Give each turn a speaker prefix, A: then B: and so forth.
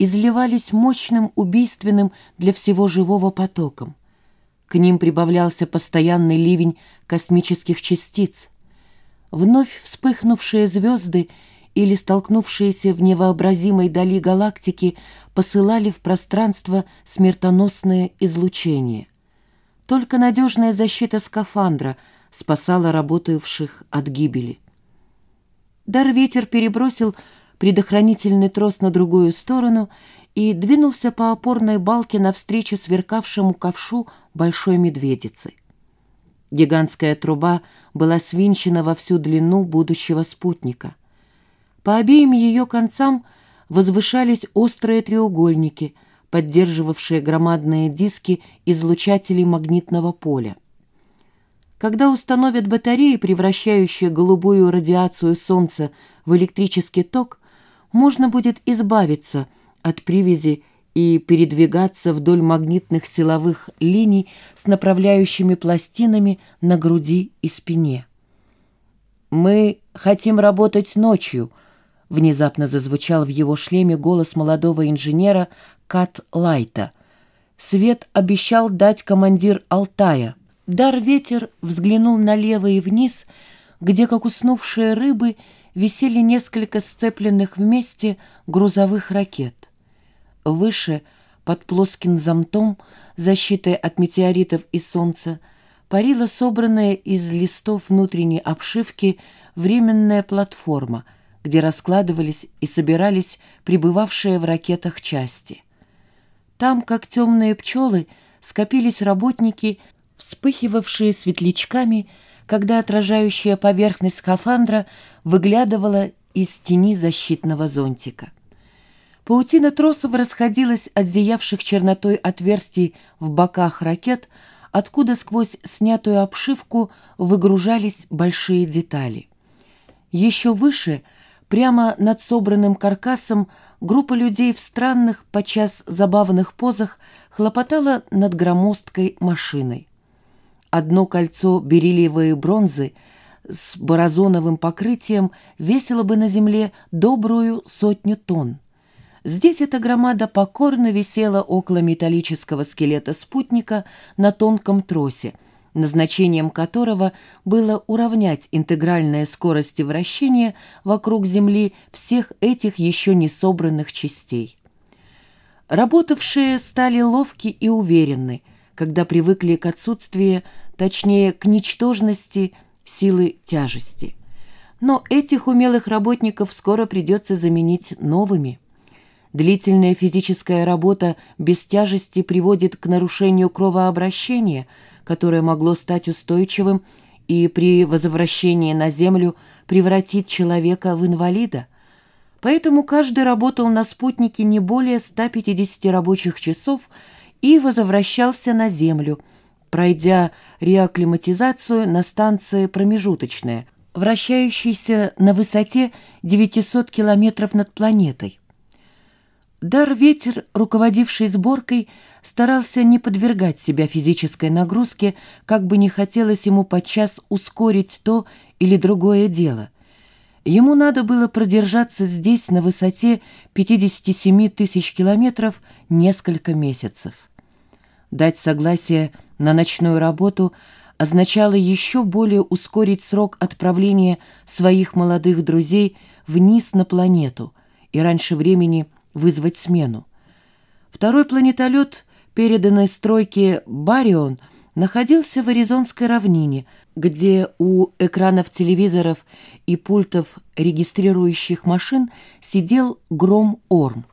A: изливались мощным, убийственным для всего живого потоком. К ним прибавлялся постоянный ливень космических частиц. Вновь вспыхнувшие звезды или столкнувшиеся в невообразимой дали галактики посылали в пространство смертоносное излучение. Только надежная защита скафандра спасала работавших от гибели. Дар-ветер перебросил предохранительный трос на другую сторону и двинулся по опорной балке навстречу сверкавшему ковшу большой медведицы. Гигантская труба была свинчена во всю длину будущего спутника. По обеим ее концам возвышались острые треугольники, поддерживавшие громадные диски излучателей магнитного поля. Когда установят батареи, превращающие голубую радиацию Солнца в электрический ток, можно будет избавиться от привязи и передвигаться вдоль магнитных силовых линий с направляющими пластинами на груди и спине. «Мы хотим работать ночью», — внезапно зазвучал в его шлеме голос молодого инженера Кат Лайта. Свет обещал дать командир Алтая. Дар-ветер взглянул налево и вниз, где, как уснувшие рыбы, висели несколько сцепленных вместе грузовых ракет. Выше, под плоским зонтом, защитой от метеоритов и солнца, парила собранная из листов внутренней обшивки временная платформа, где раскладывались и собирались прибывавшие в ракетах части. Там, как темные пчелы, скопились работники, вспыхивавшие светлячками, когда отражающая поверхность скафандра выглядывала из тени защитного зонтика. Паутина тросов расходилась от зиявших чернотой отверстий в боках ракет, откуда сквозь снятую обшивку выгружались большие детали. Еще выше, прямо над собранным каркасом, группа людей в странных, подчас забавных позах хлопотала над громоздкой машиной. Одно кольцо бериллиевой бронзы с борозоновым покрытием весило бы на земле добрую сотню тонн. Здесь эта громада покорно висела около металлического скелета спутника на тонком тросе, назначением которого было уравнять интегральные скорости вращения вокруг Земли всех этих еще не собранных частей. Работавшие стали ловки и уверенны – когда привыкли к отсутствию, точнее, к ничтожности силы тяжести. Но этих умелых работников скоро придется заменить новыми. Длительная физическая работа без тяжести приводит к нарушению кровообращения, которое могло стать устойчивым и при возвращении на Землю превратить человека в инвалида. Поэтому каждый работал на спутнике не более 150 рабочих часов и возвращался на Землю, пройдя реакклиматизацию на станции промежуточная, вращающейся на высоте 900 километров над планетой. Дар-ветер, руководивший сборкой, старался не подвергать себя физической нагрузке, как бы не хотелось ему подчас ускорить то или другое дело. Ему надо было продержаться здесь на высоте 57 тысяч километров несколько месяцев. Дать согласие на ночную работу означало еще более ускорить срок отправления своих молодых друзей вниз на планету и раньше времени вызвать смену. Второй планетолет, переданный стройке «Барион», находился в Аризонской равнине, где у экранов телевизоров и пультов регистрирующих машин сидел Гром Орм.